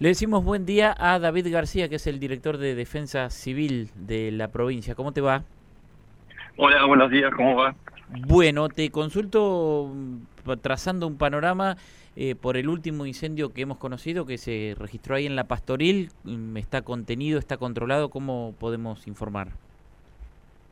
Le decimos buen día a David García, que es el director de Defensa Civil de la provincia. ¿Cómo te va? Hola, buenos días, ¿cómo va? Bueno, te consulto mm, trazando un panorama eh, por el último incendio que hemos conocido, que se registró ahí en la Pastoril. Mm, ¿Está contenido, está controlado? ¿Cómo podemos informar?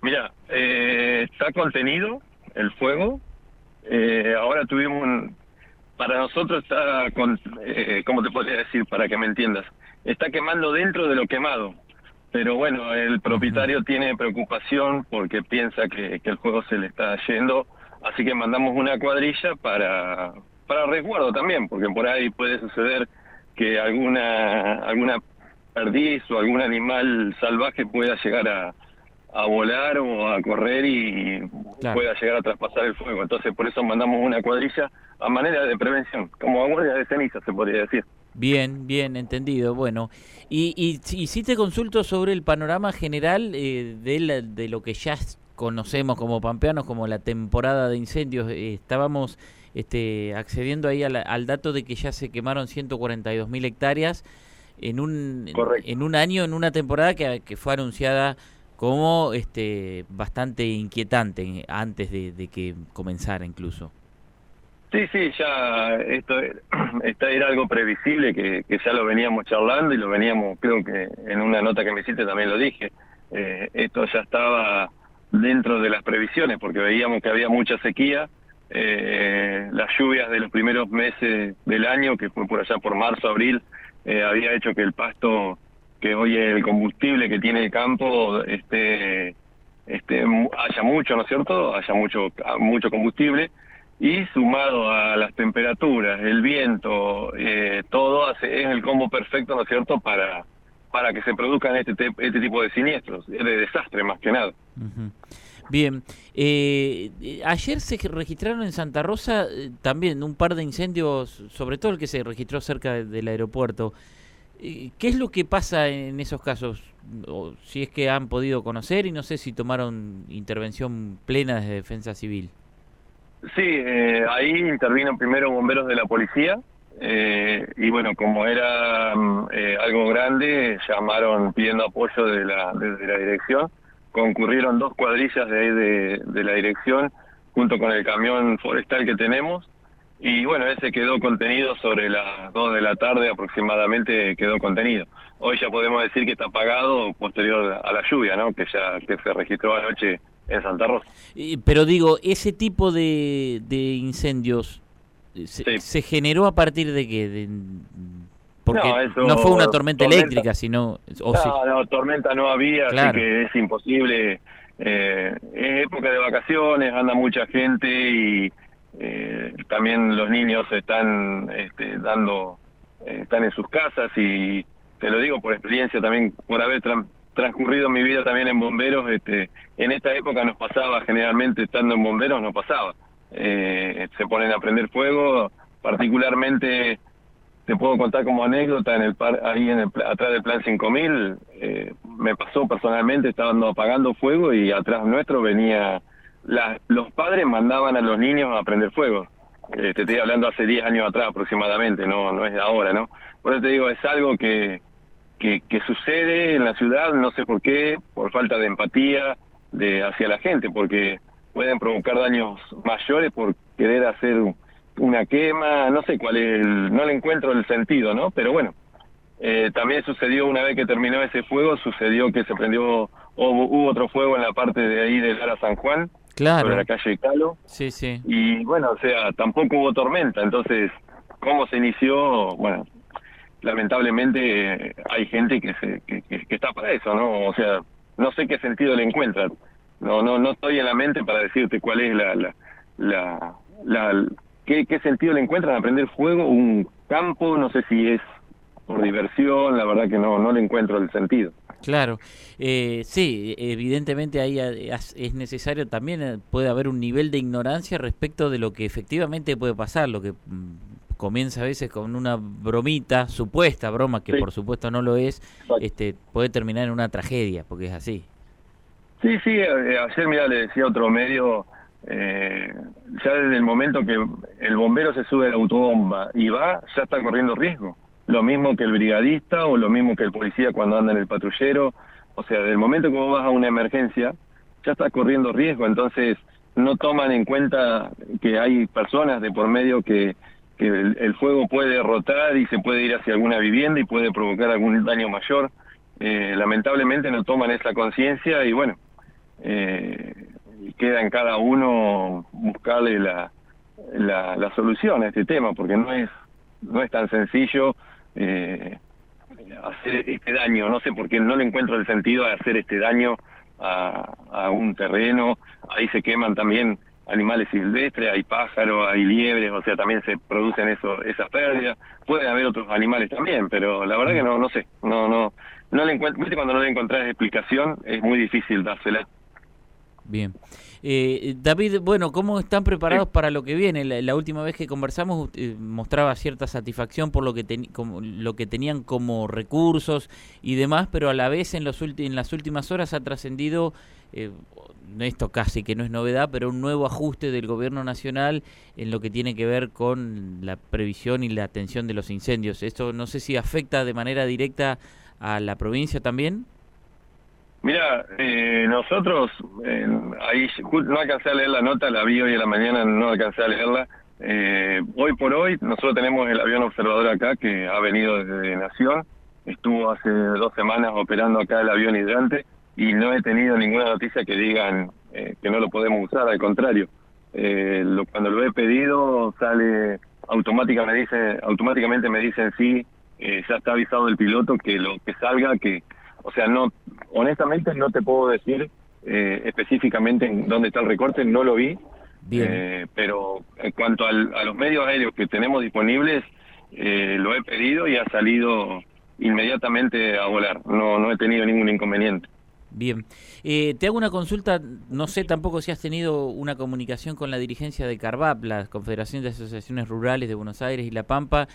Mira, eh, está contenido el fuego. Eh, ahora tuvimos un, para nosotros está, con, eh, ¿cómo te podría decir para que me entiendas? Está quemando dentro de lo quemado. Pero bueno, el propietario tiene preocupación porque piensa que, que el juego se le está yendo, así que mandamos una cuadrilla para, para resguardo también, porque por ahí puede suceder que alguna, alguna perdiz o algún animal salvaje pueda llegar a, a volar o a correr y pueda llegar a traspasar el fuego. Entonces, por eso mandamos una cuadrilla a manera de prevención, como guardia de ceniza, se podría decir. Bien, bien, entendido. Bueno, y, y, y si te consulto sobre el panorama general eh, de, de lo que ya conocemos como pampeanos, como la temporada de incendios, eh, estábamos este, accediendo ahí al, al, dato de que ya se quemaron 142 mil hectáreas en un, en un año, en una temporada que, que fue anunciada como este bastante inquietante antes de, de, que comenzara incluso. Sí, sí, ya esto esta era algo previsible que, que, ya lo veníamos charlando y lo veníamos, creo que en una nota que me hiciste también lo dije, eh, esto ya estaba dentro de las previsiones porque veíamos que había mucha sequía, eh, las lluvias de los primeros meses del año, que fue por allá por marzo, abril, eh, había hecho que el pasto que hoy el combustible que tiene el campo este, este, haya mucho, ¿no es cierto? Haya mucho, mucho combustible y sumado a las temperaturas, el viento, eh, todo hace, es el combo perfecto, ¿no es cierto?, para, para que se produzcan este, este tipo de siniestros, de desastre más que nada. Uh. Bien, eh, ayer se registraron en Santa Rosa eh, también un par de incendios, sobre todo el que se registró cerca del aeropuerto. ¿Qué es lo que pasa en esos casos? O si es que han podido conocer y no sé si tomaron intervención plena desde Defensa Civil. Sí, eh, ahí intervino primero bomberos de la policía eh, y bueno, como era eh, algo grande, llamaron pidiendo apoyo de la, desde la dirección. Concurrieron dos cuadrillas de, ahí de, de la dirección junto con el camión forestal que tenemos y bueno, ese quedó contenido sobre las 2 de la tarde aproximadamente quedó contenido. Hoy ya podemos decir que está apagado posterior a la lluvia, ¿no? Que ya que se registró anoche en Santa Rosa. Pero digo, ese tipo de, de incendios se, sí. se, generó a partir de qué? De, porque no, eso, no, fue una tormenta, tormenta eléctrica, sino... O no, sí. no, tormenta no había, claro. así que es imposible. Eh, es época de vacaciones, anda mucha gente y eh, también los niños están este, dando, eh, están en sus casas y te lo digo por experiencia también, por haber tra transcurrido mi vida también en bomberos, este, en esta época nos pasaba, generalmente estando en bomberos nos pasaba, eh, se ponen a prender fuego, particularmente te puedo contar como anécdota en el par, ahí en el, atrás del plan 5000 eh, me pasó personalmente estando apagando fuego y atrás nuestro venía la, los padres mandaban a los niños a prender fuego. Eh, te estoy hablando hace 10 años atrás aproximadamente, no no es de ahora, ¿no? Por eso te digo, es algo que, que, que sucede en la ciudad, no sé por qué, por falta de empatía de hacia la gente, porque pueden provocar daños mayores por querer hacer una quema, no sé cuál es, el, no le encuentro el sentido, ¿no? Pero bueno, eh, también sucedió una vez que terminó ese fuego, sucedió que se prendió, o hubo otro fuego en la parte de ahí de Lara San Juan, claro. sobre la calle Calo. Sí, sí. Y bueno, o sea, tampoco hubo tormenta, entonces, ¿cómo se inició? Bueno, lamentablemente eh, hay gente que, se, que, que, que, está para eso, ¿no? O sea, no sé qué sentido le encuentran. No, no, no estoy en la mente para decirte cuál es la, la, la, la qué, qué sentido le encuentran a prender fuego un campo, no sé si es por diversión, la verdad que no, no le encuentro el sentido. Claro, eh, sí, evidentemente ahí es necesario también, eh, puede haber un nivel de ignorancia respecto de lo que efectivamente puede pasar, lo que mm, comienza a veces con una bromita, supuesta broma, que sí. por supuesto no lo es, este puede terminar en una tragedia, porque es así. Sí, sí, eh, ayer mira le decía otro medio, eh, ya desde el momento que el bombero se sube a la autobomba y va, ya está corriendo riesgo lo mismo que el brigadista o lo mismo que el policía cuando anda en el patrullero. O sea, del momento que vos vas a una emergencia, ya estás corriendo riesgo, entonces no toman en cuenta que hay personas de por medio que, que el, fuego puede rotar y se puede ir hacia alguna vivienda y puede provocar algún daño mayor. Eh, lamentablemente no toman esa conciencia y bueno, eh, queda en cada uno buscarle la, la, la, solución a este tema, porque no es, no es tan sencillo eh, hacer este daño, no sé por qué no le encuentro el sentido a hacer este daño a, a un terreno, ahí se queman también animales silvestres, hay pájaros, hay liebres, o sea, también se producen eso, esas pérdidas. Pueden haber otros animales también, pero la verdad que no, no sé, no, no, no le encuentro, cuando no le encontrás explicación es muy difícil dársela. Bien. Eh, David, bueno, ¿cómo están preparados para lo que viene? La, última vez que conversamos eh, mostraba cierta satisfacción por lo que, como, lo que tenían como recursos y demás, pero a la vez en, los en las últimas horas ha trascendido, eh, esto casi que no es novedad, pero un nuevo ajuste del gobierno nacional en lo que tiene que ver con la previsión y la atención de los incendios. ¿Esto no sé si afecta de manera directa a la provincia también? Mira, eh, nosotros, eh, ahí no alcancé a leer la nota, la vi hoy en la mañana, no alcancé a leerla. Eh, hoy por hoy, nosotros tenemos el avión observador acá que ha venido desde Nación, estuvo hace dos semanas operando acá el avión hidrante y no he tenido ninguna noticia que digan eh, que no lo podemos usar, al contrario. Eh, lo, cuando lo he pedido sale automáticamente me dice automáticamente me dicen sí eh, ya está avisado el piloto que lo que salga que o sea no honestamente no te puedo decir eh, específicamente en dónde está el recorte, no lo vi, eh, pero en cuanto a los medios aéreos que tenemos disponibles, eh, lo he pedido y ha salido inmediatamente a volar, no, no he tenido ningún inconveniente. Bien, eh, te hago una consulta, no sé tampoco si has tenido una comunicación con la dirigencia de CARVAP, la Confederación de Asociaciones Rurales de Buenos Aires y La Pampa,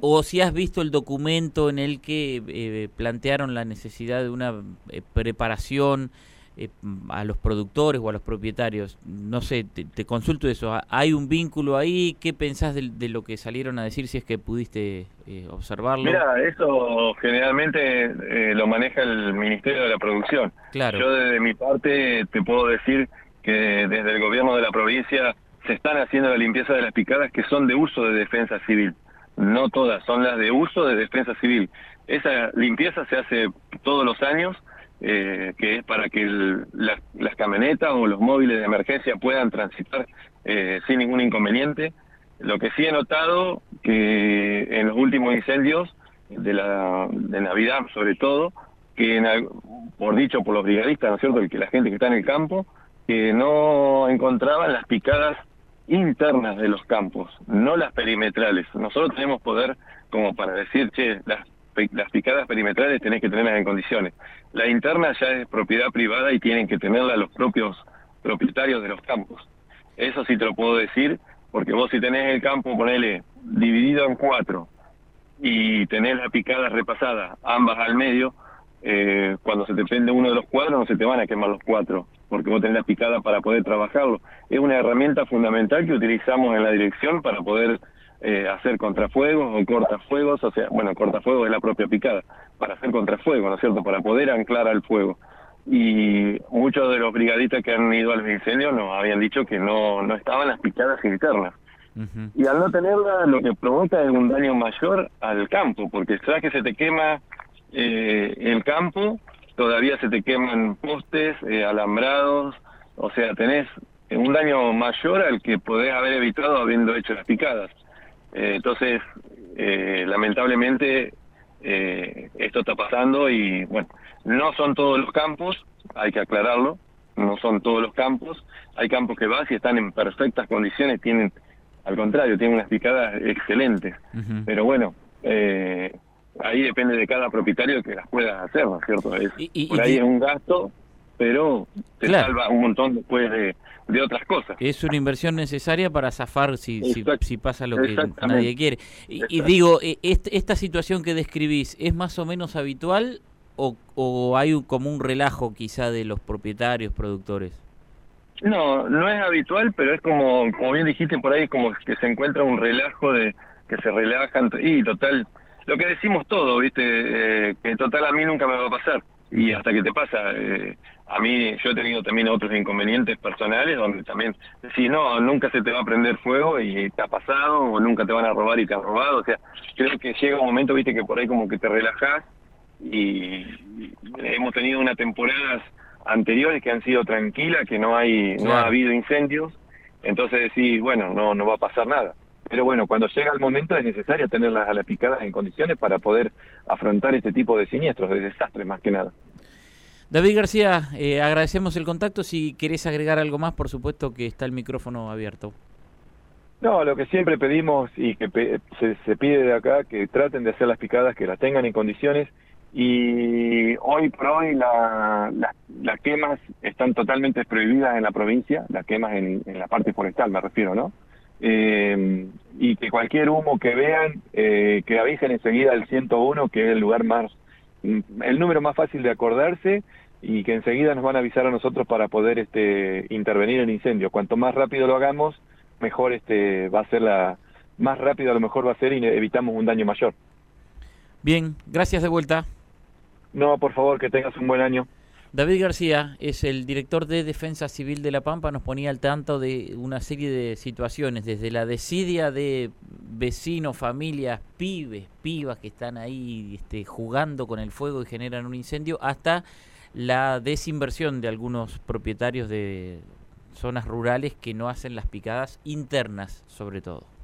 o si has visto el documento en el que eh, plantearon la necesidad de una eh, preparación eh, a los productores o a los propietarios. No sé, te, consulto eso. ¿Hay un vínculo ahí? ¿Qué pensás de, lo que salieron a decir si es que pudiste observarlo? Mira, eso generalmente lo maneja el Ministerio de la Producción. Claro. Yo desde mi parte te puedo decir que desde el gobierno de la provincia se están haciendo la limpieza de las picadas que son de uso de defensa civil no todas, son las de uso de defensa civil. Esa limpieza se hace todos los años, eh, que es para que las camionetas o los móviles de emergencia puedan transitar eh, sin ningún inconveniente. Lo que sí he notado que en los últimos incendios de la de Navidad, sobre todo, que por dicho por los brigadistas, ¿no es cierto?, que la gente que está en el campo, que no encontraban las picadas internas de los campos, no las perimetrales. Nosotros tenemos poder como para decir, che, las, las picadas perimetrales tenés que tenerlas en condiciones. La interna ya es propiedad privada y tienen que tenerla los propios propietarios de los campos. Eso sí te lo puedo decir, porque vos si tenés el campo, ponele, dividido en cuatro, y tenés la picada repasada, ambas al medio, eh, cuando se te prende uno de los cuadros no se te van a quemar los cuatro porque vos tenés la picada para poder trabajarlo. Es una herramienta fundamental que utilizamos en la dirección para poder eh, hacer contrafuegos o cortafuegos, o sea, bueno, cortafuegos es la propia picada, para hacer contrafuegos, ¿no es cierto?, para poder anclar al fuego. Y muchos de los brigadistas que han ido al incendio nos habían dicho que no, no estaban las picadas internas. Y al no tenerla, lo que provoca es un daño mayor al campo, porque sabes que se te quema eh, el campo todavía se te queman postes, eh, alambrados, o sea, tenés un daño mayor al que podés haber evitado habiendo hecho las picadas. Eh, entonces, eh, lamentablemente, esto está pasando y, bueno, no son todos los campos, hay que aclararlo, no son todos los campos, hay campos que vas y están en perfectas condiciones, tienen, al contrario, tienen unas picadas excelentes, pero bueno, eh, depende de cada propietario que las pueda hacer, ¿no es cierto? Es, por ahí es un gasto, pero te salva un montón después de, de, otras cosas. Es una inversión necesaria para zafar si, si, pasa lo que nadie quiere. Y, digo, eh, ¿esta situación que describís es más o menos habitual o, o hay un, como un relajo quizá de los propietarios, productores? No, no es habitual, pero es como, como bien dijiste por ahí, como que se encuentra un relajo de que se relajan y total lo que decimos todo, ¿viste? Eh, que total a mí nunca me va a pasar. Y hasta que te pasa, eh, a mí yo he tenido también otros inconvenientes personales donde también decís, no, nunca se te va a prender fuego y te ha pasado, o nunca te van a robar y te han robado. O sea, creo que llega un momento, viste, que por ahí como que te relajás y hemos tenido unas temporadas anteriores que han sido tranquilas, que no hay no ha habido incendios, entonces decís, bueno, no no va a pasar nada. Pero bueno, cuando llega el momento es necesario tener las alas picadas en condiciones para poder afrontar este tipo de siniestros, de desastres más que nada. David García, eh, agradecemos el contacto. Si querés agregar algo más, por supuesto que está el micrófono abierto. No, lo que siempre pedimos y que se, pide de acá, que traten de hacer las picadas, que las tengan en condiciones. Y hoy por hoy las quemas están totalmente prohibidas en la provincia, las quemas en la parte forestal me refiero, ¿no? Eh, y que cualquier humo que vean, eh, que avisen enseguida al 101, que es el lugar más, el número más fácil de acordarse y que enseguida nos van a avisar a nosotros para poder este, intervenir en incendio. Cuanto más rápido lo hagamos, mejor este, va a ser la, más rápido a lo mejor va a ser y evitamos un daño mayor. Bien, gracias de vuelta. No, por favor, que tengas un buen año. David García es el director de Defensa Civil de La Pampa, nos ponía al tanto de una serie de situaciones, desde la desidia de vecinos, familias, pibes, pibas que están ahí este, jugando con el fuego y generan un incendio, hasta la desinversión de algunos propietarios de zonas rurales que no hacen las picadas internas sobre todo.